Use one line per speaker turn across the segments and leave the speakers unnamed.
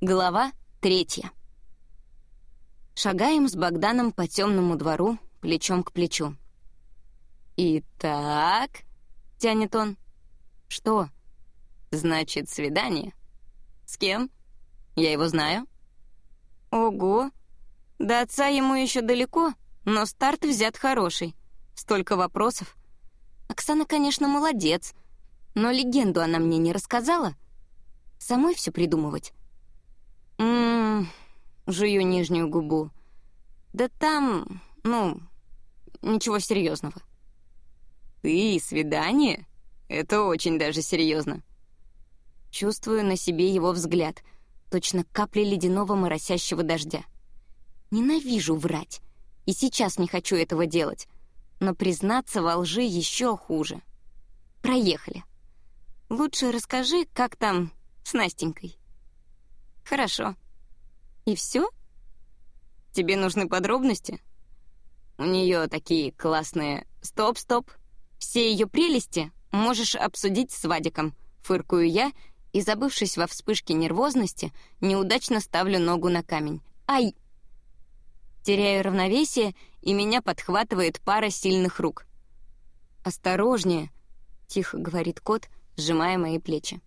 Глава третья. Шагаем с Богданом по темному двору, плечом к плечу. «Итак», — тянет он. «Что?» «Значит, свидание. С кем? Я его знаю». «Ого! До отца ему еще далеко, но старт взят хороший. Столько вопросов. Оксана, конечно, молодец, но легенду она мне не рассказала. Самой все придумывать». Ммм, жую нижнюю губу. Да там, ну, ничего серьезного. Ты свидание? Это очень даже серьезно. Чувствую на себе его взгляд, точно капли ледяного моросящего дождя. Ненавижу врать, и сейчас не хочу этого делать, но признаться во лжи еще хуже. Проехали. Лучше расскажи, как там с Настенькой. Хорошо. И все? Тебе нужны подробности? У нее такие классные... Стоп, стоп. Все ее прелести можешь обсудить с Вадиком. Фыркую я и, забывшись во вспышке нервозности, неудачно ставлю ногу на камень. Ай! Теряю равновесие, и меня подхватывает пара сильных рук. «Осторожнее!» — тихо говорит кот, сжимая мои плечи.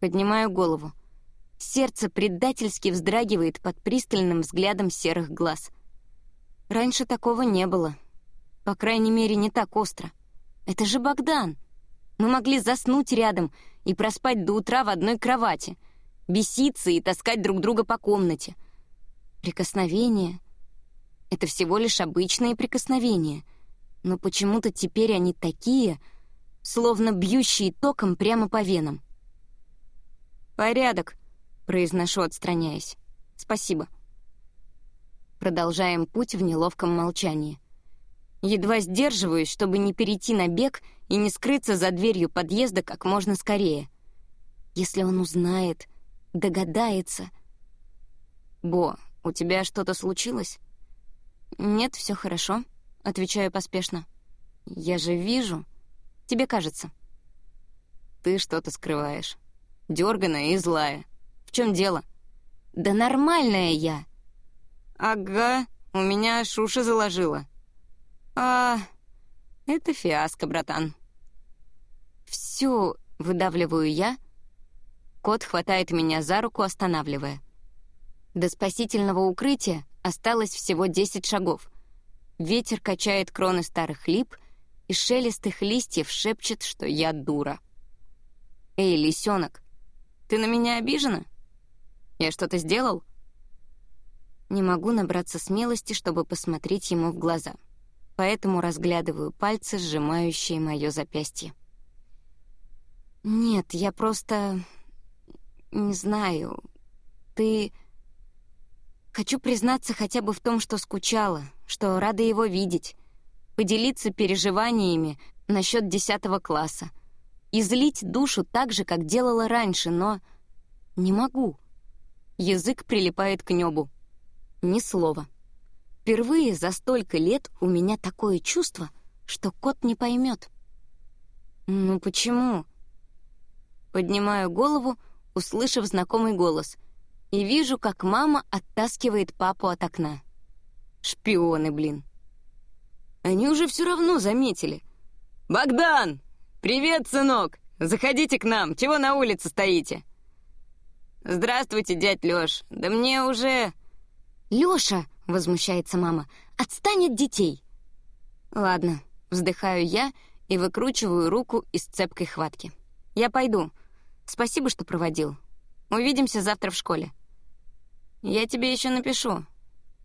Поднимаю голову. Сердце предательски вздрагивает под пристальным взглядом серых глаз. Раньше такого не было. По крайней мере, не так остро. Это же Богдан. Мы могли заснуть рядом и проспать до утра в одной кровати, беситься и таскать друг друга по комнате. Прикосновения — это всего лишь обычные прикосновения, но почему-то теперь они такие, словно бьющие током прямо по венам. «Порядок», произношу, отстраняясь. «Спасибо». Продолжаем путь в неловком молчании. Едва сдерживаюсь, чтобы не перейти на бег и не скрыться за дверью подъезда как можно скорее. Если он узнает, догадается... «Бо, у тебя что-то случилось?» «Нет, все хорошо», — отвечаю поспешно. «Я же вижу. Тебе кажется». «Ты что-то скрываешь. Дёрганая и злая. В чем дело?» «Да нормальная я». «Ага, у меня шуша заложила». «А, это фиаско, братан». «Всё», — выдавливаю я. Кот хватает меня за руку, останавливая. До спасительного укрытия осталось всего десять шагов. Ветер качает кроны старых лип, и шелест их листьев шепчет, что я дура. «Эй, лисенок, ты на меня обижена?» Я что-то сделал?» Не могу набраться смелости, чтобы посмотреть ему в глаза, поэтому разглядываю пальцы, сжимающие мое запястье. «Нет, я просто... не знаю. Ты...» Хочу признаться хотя бы в том, что скучала, что рада его видеть, поделиться переживаниями насчет десятого класса, излить душу так же, как делала раньше, но не могу. Язык прилипает к небу. Ни слова. Впервые за столько лет у меня такое чувство, что кот не поймет. «Ну почему?» Поднимаю голову, услышав знакомый голос, и вижу, как мама оттаскивает папу от окна. Шпионы, блин. Они уже все равно заметили. «Богдан! Привет, сынок! Заходите к нам, чего на улице стоите?» «Здравствуйте, дядь Лёш. Да мне уже...» «Лёша!» — возмущается мама. «Отстань от детей!» «Ладно», — вздыхаю я и выкручиваю руку из цепкой хватки. «Я пойду. Спасибо, что проводил. Увидимся завтра в школе». «Я тебе еще напишу».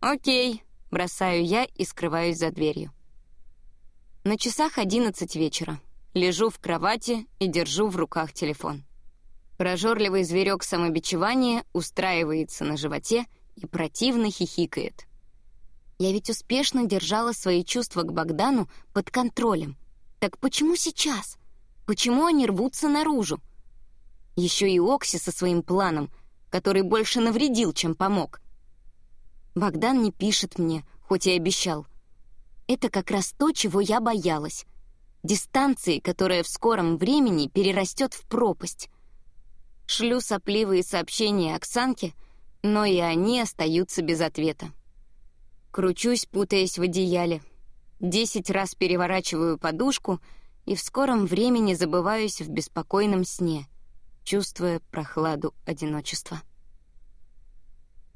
«Окей», — бросаю я и скрываюсь за дверью. На часах одиннадцать вечера. Лежу в кровати и держу в руках телефон. Прожорливый зверек самобичевания устраивается на животе и противно хихикает. Я ведь успешно держала свои чувства к Богдану под контролем. Так почему сейчас? Почему они рвутся наружу? Еще и Окси со своим планом, который больше навредил, чем помог. Богдан не пишет мне, хоть и обещал. Это как раз то, чего я боялась. Дистанции, которая в скором времени перерастет в пропасть. Шлю сопливые сообщения Оксанке, но и они остаются без ответа. Кручусь, путаясь в одеяле. Десять раз переворачиваю подушку и в скором времени забываюсь в беспокойном сне, чувствуя прохладу одиночества.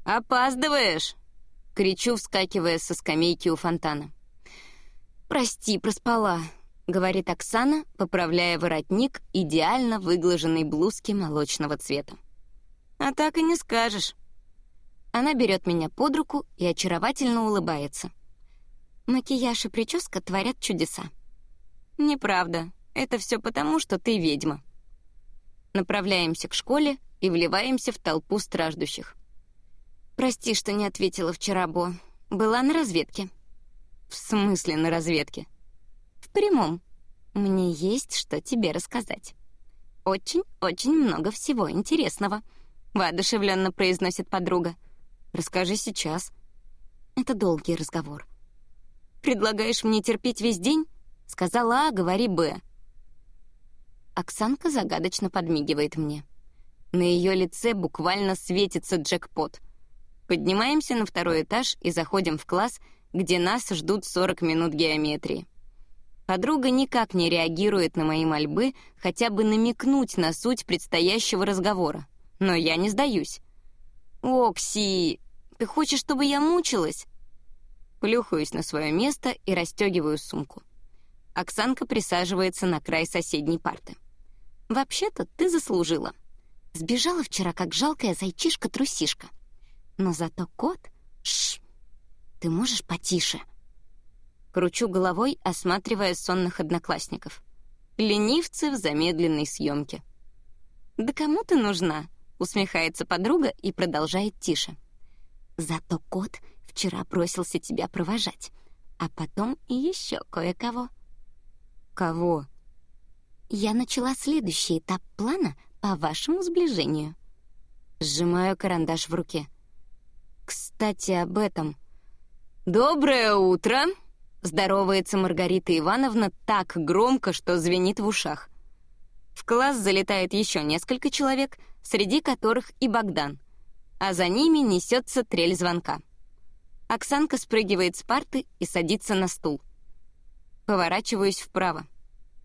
«Опаздываешь!» — кричу, вскакивая со скамейки у фонтана. «Прости, проспала», — говорит Оксана, поправляя воротник идеально выглаженной блузки молочного цвета. «А так и не скажешь». Она берет меня под руку и очаровательно улыбается. Макияж и прическа творят чудеса. «Неправда. Это все потому, что ты ведьма». Направляемся к школе и вливаемся в толпу страждущих. «Прости, что не ответила вчера, Бо. Была на разведке». «В смысле на разведке?» «В прямом. Мне есть что тебе рассказать. Очень-очень много всего интересного», — воодушевленно произносит подруга. «Расскажи сейчас». «Это долгий разговор». «Предлагаешь мне терпеть весь день?» Сказала А, говори Б. Оксанка загадочно подмигивает мне. На ее лице буквально светится джекпот. Поднимаемся на второй этаж и заходим в класс, где нас ждут 40 минут геометрии. Подруга никак не реагирует на мои мольбы, хотя бы намекнуть на суть предстоящего разговора. Но я не сдаюсь. «Окси, ты хочешь, чтобы я мучилась?» Плюхаюсь на свое место и расстегиваю сумку. Оксанка присаживается на край соседней парты. «Вообще-то ты заслужила. Сбежала вчера, как жалкая зайчишка-трусишка. Но зато кот... Шш! Ты можешь потише?» Кручу головой, осматривая сонных одноклассников. Ленивцы в замедленной съемке. «Да кому ты нужна?» — усмехается подруга и продолжает тише. «Зато кот вчера бросился тебя провожать, а потом и еще кое-кого». «Кого?» «Я начала следующий этап плана по вашему сближению». Сжимаю карандаш в руке. «Кстати, об этом...» «Доброе утро!» — здоровается Маргарита Ивановна так громко, что звенит в ушах. В класс залетает еще несколько человек, среди которых и Богдан, а за ними несется трель звонка. Оксанка спрыгивает с парты и садится на стул. Поворачиваюсь вправо.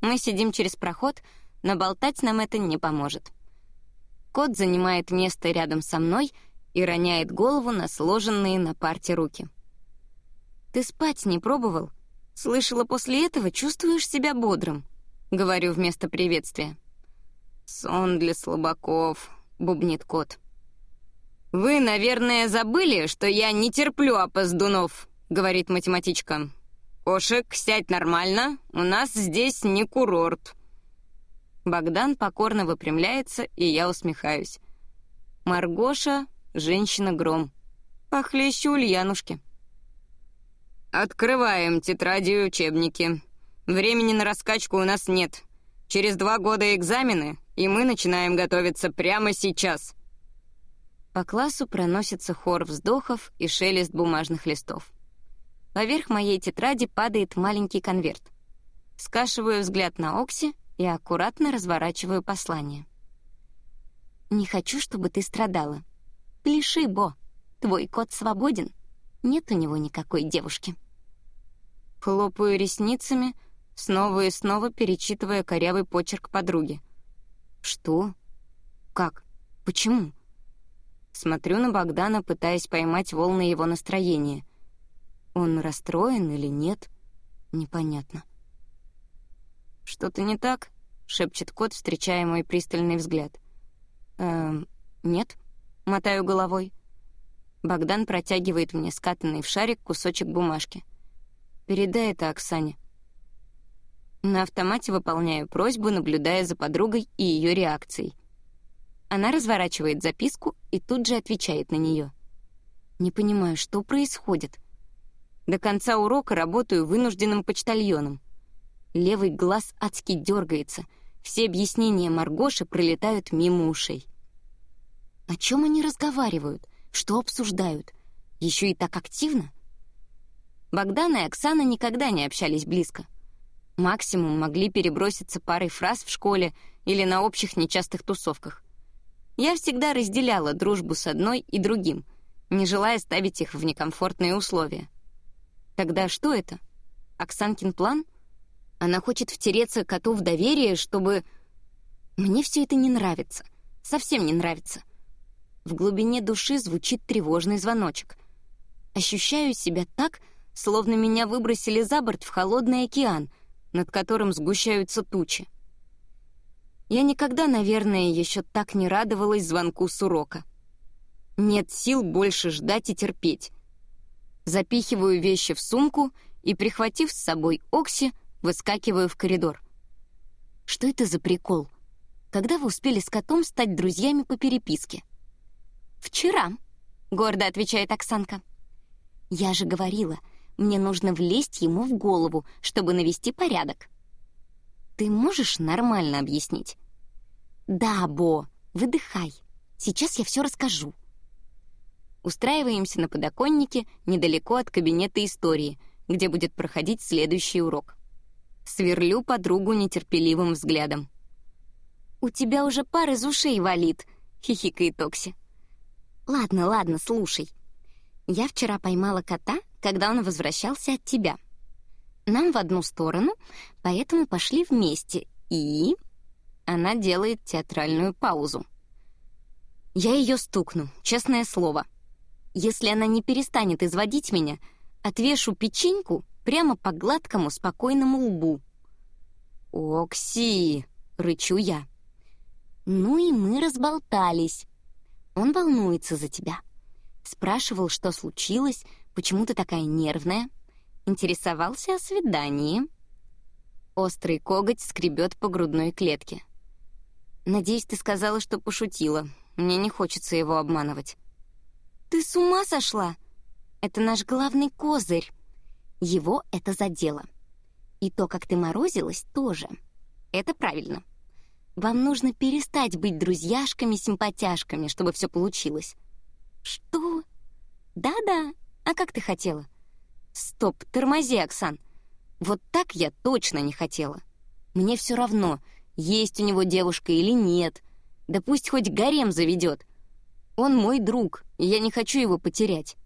Мы сидим через проход, но болтать нам это не поможет. Кот занимает место рядом со мной и роняет голову на сложенные на парте руки. «Ты спать не пробовал? Слышала, после этого чувствуешь себя бодрым», — говорю вместо приветствия. «Сон для слабаков», — бубнит кот. «Вы, наверное, забыли, что я не терплю опоздунов», — говорит математичка. «Кошек, сядь нормально, у нас здесь не курорт». Богдан покорно выпрямляется, и я усмехаюсь. Маргоша — женщина-гром. Похлеще Ульянушки. «Открываем тетради и учебники. Времени на раскачку у нас нет. Через два года экзамены, и мы начинаем готовиться прямо сейчас». По классу проносится хор вздохов и шелест бумажных листов. Поверх моей тетради падает маленький конверт. Скашиваю взгляд на Окси и аккуратно разворачиваю послание. «Не хочу, чтобы ты страдала. Пляши, Бо. Твой кот свободен. Нет у него никакой девушки». Хлопаю ресницами, снова и снова перечитывая корявый почерк подруги. «Что? Как? Почему?» Смотрю на Богдана, пытаясь поймать волны его настроения — он расстроен или нет? Непонятно. «Что-то не так?» — шепчет кот, встречая мой пристальный взгляд. «Эм, нет», — мотаю головой. Богдан протягивает мне скатанный в шарик кусочек бумажки. «Передай это Оксане». На автомате выполняю просьбу, наблюдая за подругой и ее реакцией. Она разворачивает записку и тут же отвечает на нее. Не понимаю, что происходит. До конца урока работаю вынужденным почтальоном. Левый глаз адски дергается. Все объяснения Маргоши пролетают мимо ушей. О чем они разговаривают? Что обсуждают? Еще и так активно? Богдан и Оксана никогда не общались близко. Максимум могли переброситься парой фраз в школе или на общих нечастых тусовках. Я всегда разделяла дружбу с одной и другим, не желая ставить их в некомфортные условия. Тогда что это? Оксанкин план? Она хочет втереться коту в доверие, чтобы... Мне все это не нравится. Совсем не нравится. В глубине души звучит тревожный звоночек. Ощущаю себя так, словно меня выбросили за борт в холодный океан, над которым сгущаются тучи. Я никогда, наверное, еще так не радовалась звонку с урока. Нет сил больше ждать и терпеть. Запихиваю вещи в сумку и, прихватив с собой Окси, выскакиваю в коридор. Что это за прикол? Когда вы успели с котом стать друзьями по переписке? «Вчера», — гордо отвечает Оксанка. «Я же говорила, мне нужно влезть ему в голову, чтобы навести порядок». Ты можешь нормально объяснить? Да, Бо, выдыхай. Сейчас я все расскажу. Устраиваемся на подоконнике недалеко от кабинета истории, где будет проходить следующий урок. Сверлю подругу нетерпеливым взглядом. «У тебя уже пар из ушей валит», — хихикает Окси. «Ладно, ладно, слушай. Я вчера поймала кота, когда он возвращался от тебя. Нам в одну сторону, поэтому пошли вместе. И... Она делает театральную паузу. Я ее стукну, честное слово. Если она не перестанет изводить меня, отвешу печеньку прямо по гладкому, спокойному лбу. «Окси!» — рычу я. Ну и мы разболтались. Он волнуется за тебя. Спрашивал, что случилось, почему ты такая нервная — Интересовался о свидании. Острый коготь скребет по грудной клетке. «Надеюсь, ты сказала, что пошутила. Мне не хочется его обманывать». «Ты с ума сошла? Это наш главный козырь. Его это задело. И то, как ты морозилась, тоже. Это правильно. Вам нужно перестать быть друзьяшками-симпатяшками, чтобы все получилось». «Что? Да-да. А как ты хотела? Стоп, тормози, Оксан. Вот так я точно не хотела. Мне все равно, есть у него девушка или нет. Да пусть хоть гарем заведет. Он мой друг, и я не хочу его потерять.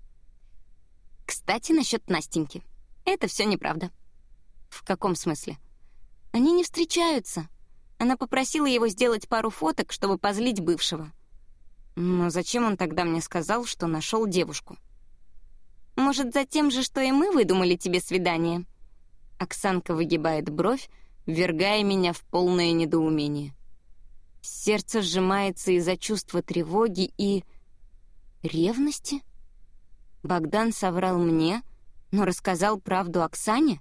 Кстати, насчет Настеньки. Это все неправда. В каком смысле? Они не встречаются. Она попросила его сделать пару фоток, чтобы позлить бывшего. Но зачем он тогда мне сказал, что нашел девушку? Может, за тем же, что и мы выдумали тебе свидание?» Оксанка выгибает бровь, ввергая меня в полное недоумение. Сердце сжимается из-за чувства тревоги и... ревности? Богдан соврал мне, но рассказал правду Оксане?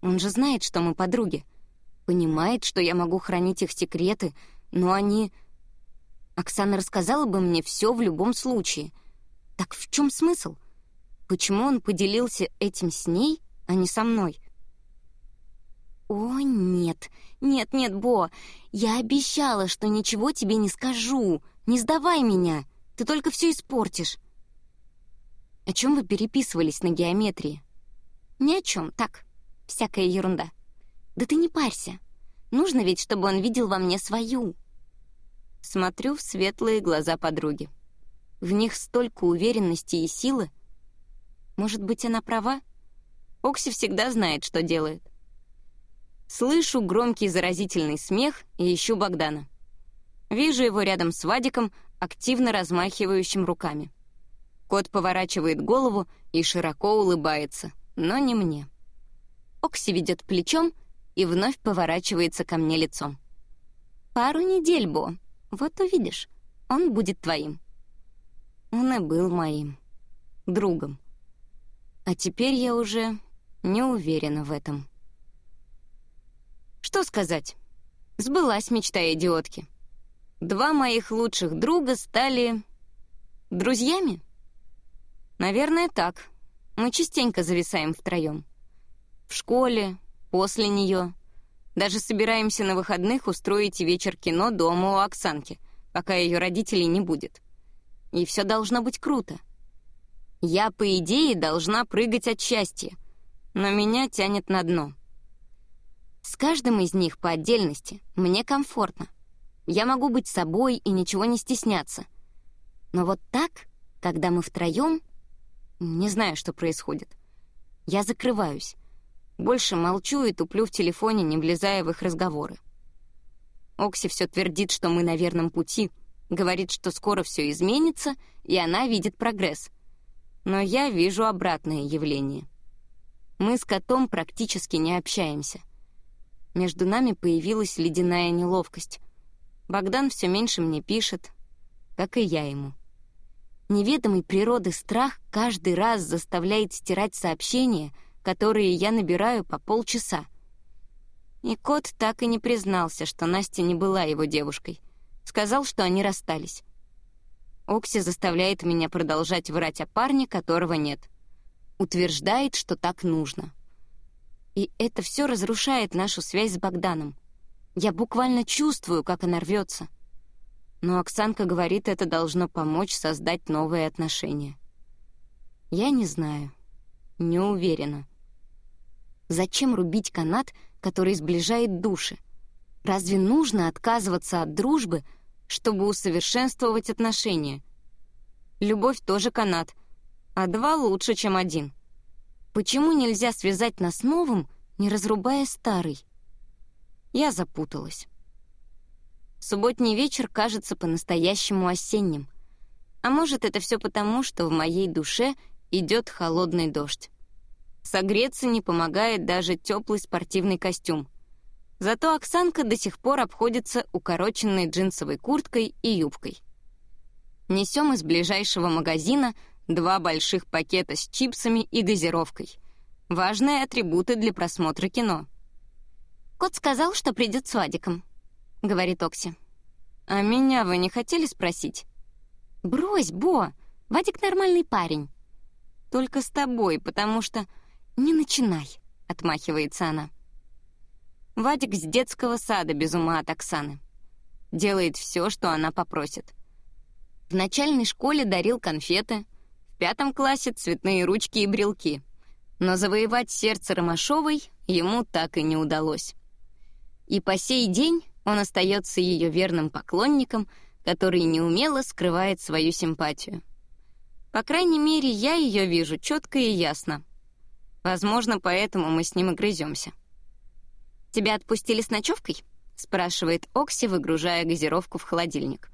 Он же знает, что мы подруги. Понимает, что я могу хранить их секреты, но они... Оксана рассказала бы мне все в любом случае. Так в чем смысл? Почему он поделился этим с ней, а не со мной? «О, нет, нет, нет, Бо, я обещала, что ничего тебе не скажу. Не сдавай меня, ты только все испортишь». «О чем вы переписывались на геометрии?» «Ни о чем, так, всякая ерунда. Да ты не парься. Нужно ведь, чтобы он видел во мне свою». Смотрю в светлые глаза подруги. В них столько уверенности и силы, может быть, она права? Окси всегда знает, что делает. Слышу громкий заразительный смех и ищу Богдана. Вижу его рядом с Вадиком, активно размахивающим руками. Кот поворачивает голову и широко улыбается, но не мне. Окси ведет плечом и вновь поворачивается ко мне лицом. «Пару недель, Бо. Вот увидишь, он будет твоим». Он и был моим. Другом. А теперь я уже не уверена в этом. Что сказать? Сбылась мечта идиотки. Два моих лучших друга стали... друзьями? Наверное, так. Мы частенько зависаем втроем. В школе, после нее. Даже собираемся на выходных устроить вечер кино дома у Оксанки, пока ее родителей не будет. И все должно быть круто. Я, по идее, должна прыгать от счастья, но меня тянет на дно. С каждым из них по отдельности мне комфортно. Я могу быть собой и ничего не стесняться. Но вот так, когда мы втроем, не знаю, что происходит. Я закрываюсь. Больше молчу и туплю в телефоне, не влезая в их разговоры. Окси все твердит, что мы на верном пути, говорит, что скоро все изменится, и она видит прогресс. Но я вижу обратное явление. Мы с котом практически не общаемся. Между нами появилась ледяная неловкость. Богдан все меньше мне пишет, как и я ему. Неведомый природы страх каждый раз заставляет стирать сообщения, которые я набираю по полчаса. И кот так и не признался, что Настя не была его девушкой. Сказал, что они расстались. Окси заставляет меня продолжать врать о парне, которого нет. Утверждает, что так нужно. И это все разрушает нашу связь с Богданом. Я буквально чувствую, как она рвется. Но Оксанка говорит, это должно помочь создать новые отношения. Я не знаю. Не уверена. Зачем рубить канат, который сближает души? Разве нужно отказываться от дружбы, чтобы усовершенствовать отношения? Любовь тоже канат, а два лучше, чем один. Почему нельзя связать нас новым, не разрубая старый? Я запуталась. Субботний вечер кажется по-настоящему осенним. А может, это все потому, что в моей душе идет холодный дождь. Согреться не помогает даже теплый спортивный костюм. Зато Оксанка до сих пор обходится укороченной джинсовой курткой и юбкой. Несем из ближайшего магазина два больших пакета с чипсами и газировкой. Важные атрибуты для просмотра кино. «Кот сказал, что придет с Вадиком», — говорит Окси. «А меня вы не хотели спросить?» «Брось, Бо, Вадик нормальный парень». «Только с тобой, потому что...» «Не начинай», — отмахивается она. Вадик с детского сада без ума от Оксаны. Делает все, что она попросит. В начальной школе дарил конфеты, в пятом классе цветные ручки и брелки. Но завоевать сердце Ромашовой ему так и не удалось. И по сей день он остается ее верным поклонником, который неумело скрывает свою симпатию. По крайней мере, я ее вижу четко и ясно — Возможно, поэтому мы с ним и грыземся. «Тебя отпустили с ночевкой?» — спрашивает Окси, выгружая газировку в холодильник.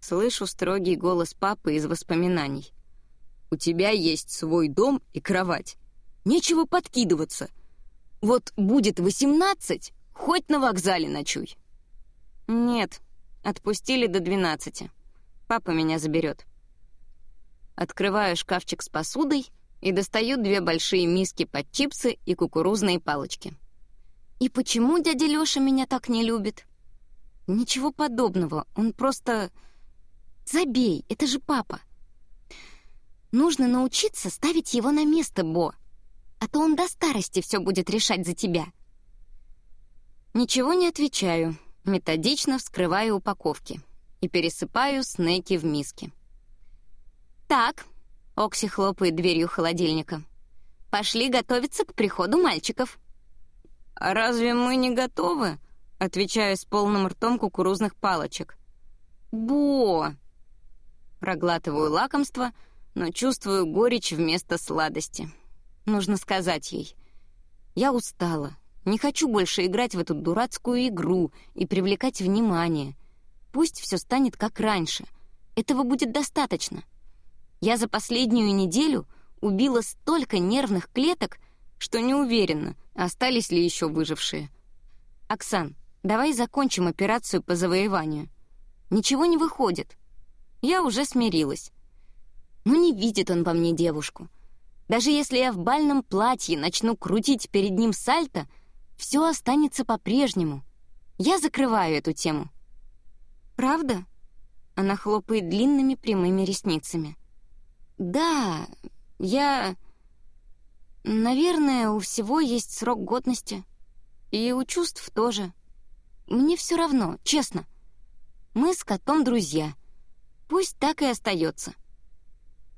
Слышу строгий голос папы из воспоминаний. «У тебя есть свой дом и кровать. Нечего подкидываться. Вот будет восемнадцать, хоть на вокзале ночуй». «Нет, отпустили до двенадцати. Папа меня заберет». Открываю шкафчик с посудой — и достают две большие миски под чипсы и кукурузные палочки. «И почему дядя Лёша меня так не любит?» «Ничего подобного, он просто...» «Забей, это же папа!» «Нужно научиться ставить его на место, Бо, а то он до старости все будет решать за тебя». Ничего не отвечаю, методично вскрываю упаковки и пересыпаю снеки в миски. «Так, Окси хлопает дверью холодильника. «Пошли готовиться к приходу мальчиков». «А разве мы не готовы?» Отвечаю с полным ртом кукурузных палочек. «Бо!» Проглатываю лакомство, но чувствую горечь вместо сладости. Нужно сказать ей. «Я устала. Не хочу больше играть в эту дурацкую игру и привлекать внимание. Пусть все станет как раньше. Этого будет достаточно. Я за последнюю неделю убила столько нервных клеток, что не уверена, остались ли еще выжившие. «Оксан, давай закончим операцию по завоеванию. Ничего не выходит. Я уже смирилась. Но не видит он во мне девушку. Даже если я в бальном платье начну крутить перед ним сальто, все останется по-прежнему. Я закрываю эту тему». «Правда?» Она хлопает длинными прямыми ресницами. «Да, я... Наверное, у всего есть срок годности. И у чувств тоже. Мне все равно, честно. Мы с котом друзья. Пусть так и остается.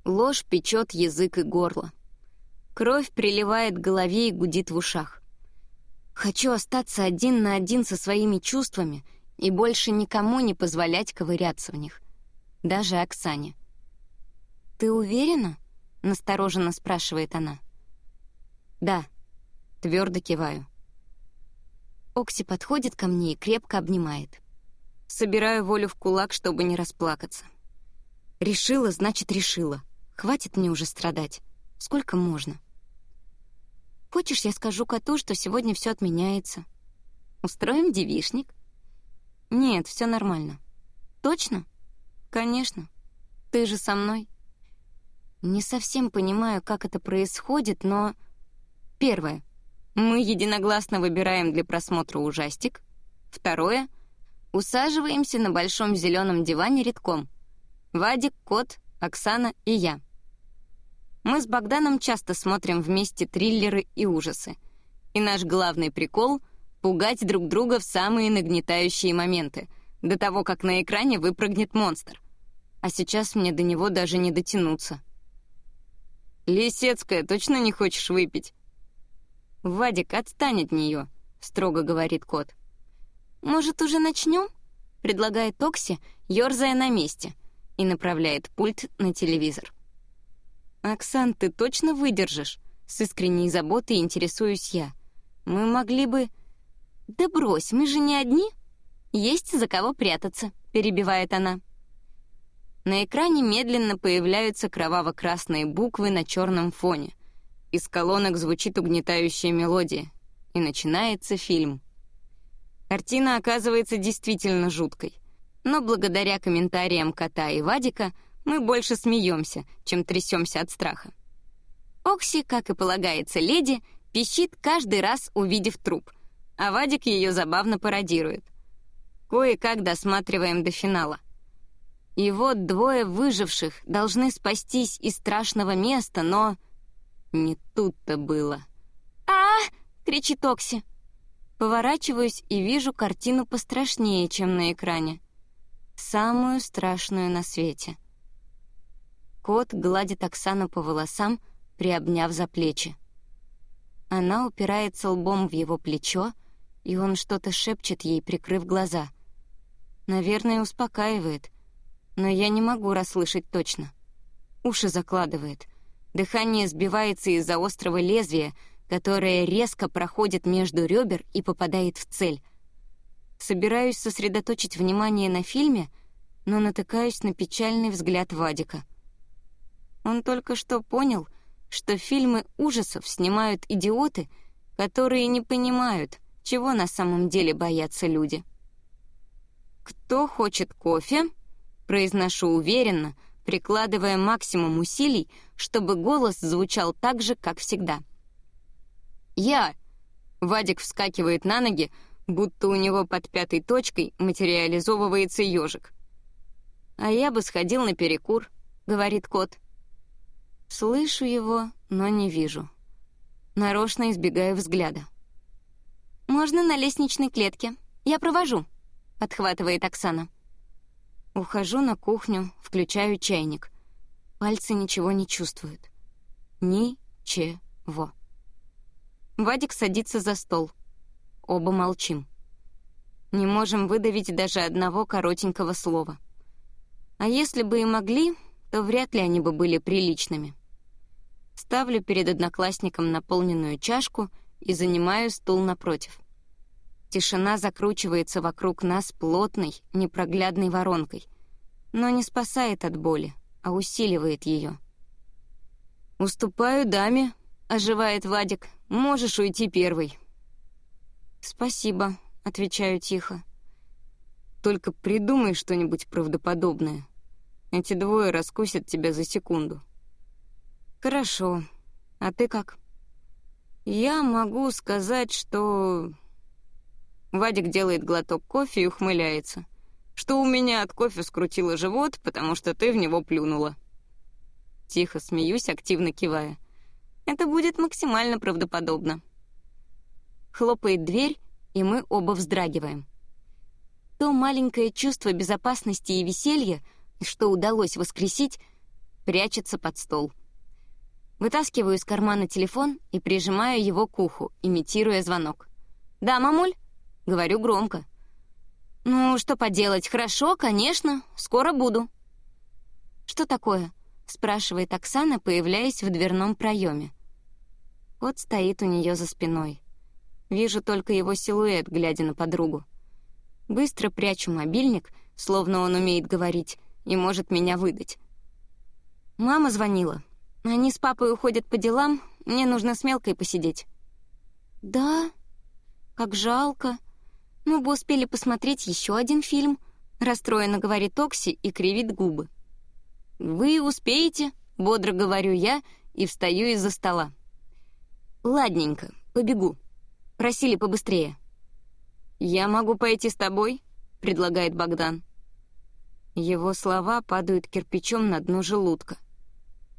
Ложь печет язык и горло. Кровь приливает к голове и гудит в ушах. Хочу остаться один на один со своими чувствами и больше никому не позволять ковыряться в них, даже Оксане. «Ты уверена?» — настороженно спрашивает она. «Да», — твердо киваю. Окси подходит ко мне и крепко обнимает. Собираю волю в кулак, чтобы не расплакаться. Решила, значит, решила. Хватит мне уже страдать. Сколько можно? Хочешь, я скажу коту, что сегодня все отменяется? Устроим девишник? Нет, все нормально. Точно? Конечно. Ты же со мной. Не совсем понимаю, как это происходит, но... Первое. Мы единогласно выбираем для просмотра ужастик. Второе. Усаживаемся на большом зеленом диване редком. Вадик, кот, Оксана и я. Мы с Богданом часто смотрим вместе триллеры и ужасы. И наш главный прикол — пугать друг друга в самые нагнетающие моменты, до того, как на экране выпрыгнет монстр. А сейчас мне до него даже не дотянуться. «Лисецкая, точно не хочешь выпить?» «Вадик, отстань от нее», — строго говорит кот. «Может, уже начнем?» — предлагает Окси, ерзая на месте, и направляет пульт на телевизор. «Оксан, ты точно выдержишь?» С искренней заботой интересуюсь я. «Мы могли бы...» «Да брось, мы же не одни. Есть за кого прятаться», — перебивает она. На экране медленно появляются кроваво-красные буквы на черном фоне. Из колонок звучит угнетающая мелодия. И начинается фильм. Картина оказывается действительно жуткой. Но благодаря комментариям кота и Вадика мы больше смеемся, чем трясемся от страха. Окси, как и полагается леди, пищит каждый раз, увидев труп, а Вадик ее забавно пародирует. Кое-как досматриваем до финала. И вот двое выживших должны спастись из страшного места, но... Не тут-то было. а, -а, -а кричит Окси. Поворачиваюсь и вижу картину пострашнее, чем на экране. Самую страшную на свете — Кот гладит Оксану по волосам, приобняв за плечи. Она упирается лбом в его плечо, и он что-то шепчет ей, прикрыв глаза. Наверное, успокаивает, но я не могу расслышать точно. Уши закладывает. Дыхание сбивается из-за острого лезвия, которое резко проходит между ребер и попадает в цель. Собираюсь сосредоточить внимание на фильме, но натыкаюсь на печальный взгляд Вадика — он только что понял, что фильмы ужасов снимают идиоты, которые не понимают, чего на самом деле боятся люди. «Кто хочет кофе?» — произношу уверенно, прикладывая максимум усилий, чтобы голос звучал так же, как всегда. «Я!» — Вадик вскакивает на ноги, будто у него под пятой точкой материализовывается ежик. «А я бы сходил на перекур», — говорит кот. Слышу его, но не вижу. Нарочно избегаю взгляда. «Можно на лестничной клетке. Я провожу», — подхватывает Оксана. Ухожу на кухню, включаю чайник. Пальцы ничего не чувствуют. Ничего. Вадик садится за стол. Оба молчим. Не можем выдавить даже одного коротенького слова. А если бы и могли, то вряд ли они бы были приличными. Ставлю перед одноклассником наполненную чашку и занимаю стул напротив. Тишина закручивается вокруг нас плотной, непроглядной воронкой, но не спасает от боли, а усиливает ее. «Уступаю даме», — оживает Вадик. «Можешь уйти первый». «Спасибо», — отвечаю тихо. «Только придумай что-нибудь правдоподобное. Эти двое раскусят тебя за секунду». «Хорошо. А ты как?» «Я могу сказать, что...» Вадик делает глоток кофе и ухмыляется. «Что у меня от кофе скрутило живот, потому что ты в него плюнула». Тихо смеюсь, активно кивая. Это будет максимально правдоподобно. Хлопает дверь, и мы оба вздрагиваем. То маленькое чувство безопасности и веселья, что удалось воскресить, прячется под стол — Вытаскиваю из кармана телефон и прижимаю его к уху, имитируя звонок. «Да, мамуль?» — говорю громко. «Ну, что поделать, хорошо, конечно, скоро буду». «Что такое?» — спрашивает Оксана, появляясь в дверном проеме. Кот стоит у нее за спиной. Вижу только его силуэт, глядя на подругу. Быстро прячу мобильник, словно он умеет говорить, и может меня выдать. Мама звонила. Они с папой уходят по делам, мне нужно с мелкой посидеть. «Да? Как жалко. Мы бы успели посмотреть еще один фильм», — расстроенно говорит Окси и кривит губы. «Вы успеете?» — бодро говорю я и встаю из-за стола. «Ладненько, побегу. Просили побыстрее». «Я могу пойти с тобой?» — предлагает Богдан. Его слова падают кирпичом на дно желудка.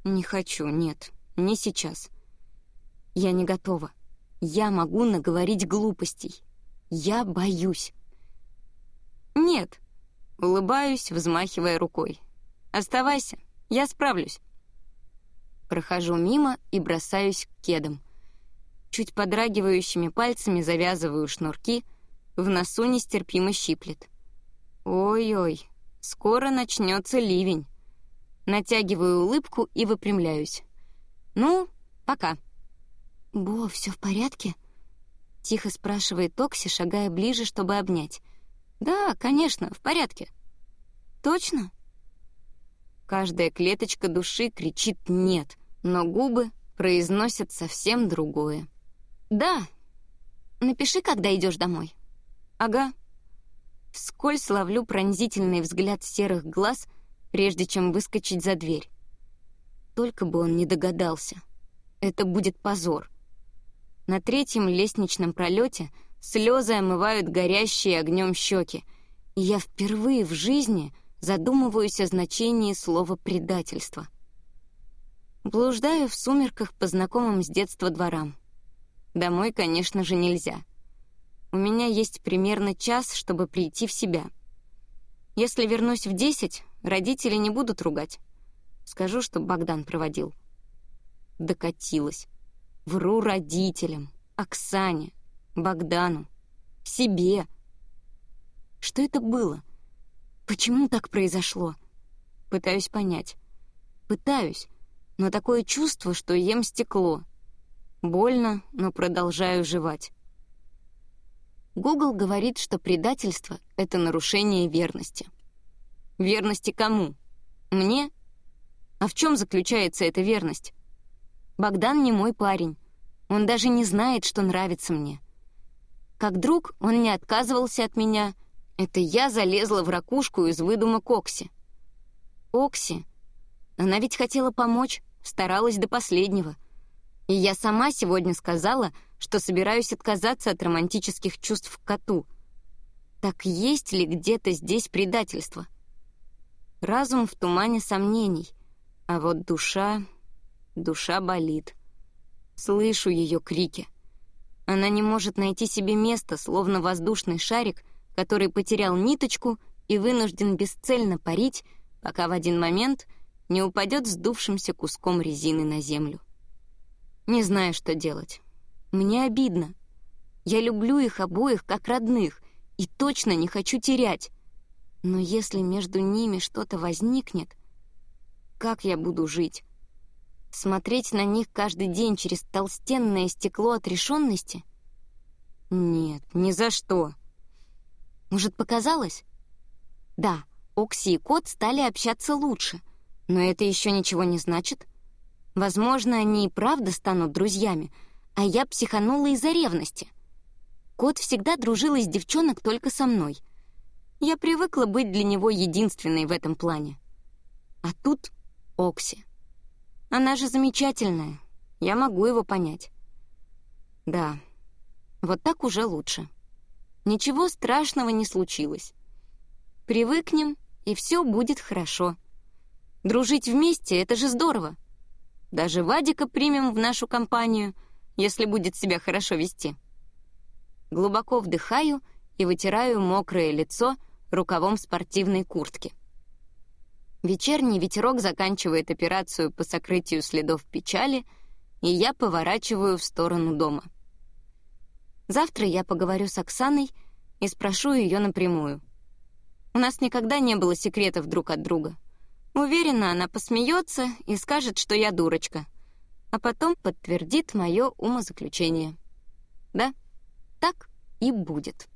«Не хочу, нет, не сейчас. Я не готова. Я могу наговорить глупостей. Я боюсь». «Нет», — улыбаюсь, взмахивая рукой. «Оставайся, я справлюсь». Прохожу мимо и бросаюсь к кедам. Чуть подрагивающими пальцами завязываю шнурки, в носу нестерпимо щиплет. Ой-ой, скоро начнется ливень. Натягиваю улыбку и выпрямляюсь. Ну, пока. «Бо, все в порядке?» — тихо спрашивает Токси, шагая ближе, чтобы обнять. «Да, конечно, в порядке». «Точно?» Каждая клеточка души кричит «нет», но губы произносят совсем другое. «Да. Напиши, когда идешь домой». «Ага». Вскользь ловлю пронзительный взгляд серых глаз, прежде чем выскочить за дверь. Только бы он не догадался. Это будет позор. На третьем лестничном пролете слезы омывают горящие огнем щеки, и я впервые в жизни задумываюсь о значении слова «предательство». Блуждаю в сумерках по знакомым с детства дворам. Домой, конечно же, нельзя. У меня есть примерно час, чтобы прийти в себя. Если вернусь в десять, родители не будут ругать. Скажу, что Богдан проводил. Докатилась. Вру родителям, Оксане, Богдану, себе. Что это было? Почему так произошло? Пытаюсь понять. Пытаюсь, но такое чувство, что ем стекло — Больно, но продолжаю жевать. Google говорит, что предательство — это нарушение верности. Верности кому? Мне? А в чем заключается эта верность? Богдан не мой парень. Он даже не знает, что нравится мне. Как друг он не отказывался от меня. Это я залезла в ракушку из выдумок Окси. Окси? Она ведь хотела помочь, старалась до последнего — и я сама сегодня сказала, что собираюсь отказаться от романтических чувств к коту. Так есть ли где-то здесь предательство? Разум в тумане сомнений, а вот душа... душа болит. Слышу ее крики. Она не может найти себе места, словно воздушный шарик, который потерял ниточку и вынужден бесцельно парить, пока в один момент не упадет сдувшимся куском резины на землю. Не знаю, что делать. Мне обидно. Я люблю их обоих как родных и точно не хочу терять. Но если между ними что-то возникнет, как я буду жить? Смотреть на них каждый день через толстенное стекло отрешенности? Нет, ни за что. Может, показалось? Да, Окси и Кот стали общаться лучше, но это еще ничего не значит — Возможно, они и правда станут друзьями, а я психанула из-за ревности. Кот всегда дружил из девчонок только со мной. Я привыкла быть для него единственной в этом плане. А тут Окси. Она же замечательная. Я могу его понять. Да, вот так уже лучше. Ничего страшного не случилось. Привыкнем, и все будет хорошо. Дружить вместе — это же здорово. Даже Вадика примем в нашу компанию, если будет себя хорошо вести. Глубоко вдыхаю и вытираю мокрое лицо рукавом спортивной куртки. Вечерний ветерок заканчивает операцию по сокрытию следов печали, и я поворачиваю в сторону дома. Завтра я поговорю с Оксаной и спрошу ее напрямую, У нас никогда не было секретов друг от друга. Уверена, она посмеется и скажет, что я дурочка, а потом подтвердит мое умозаключение. Да, так и будет.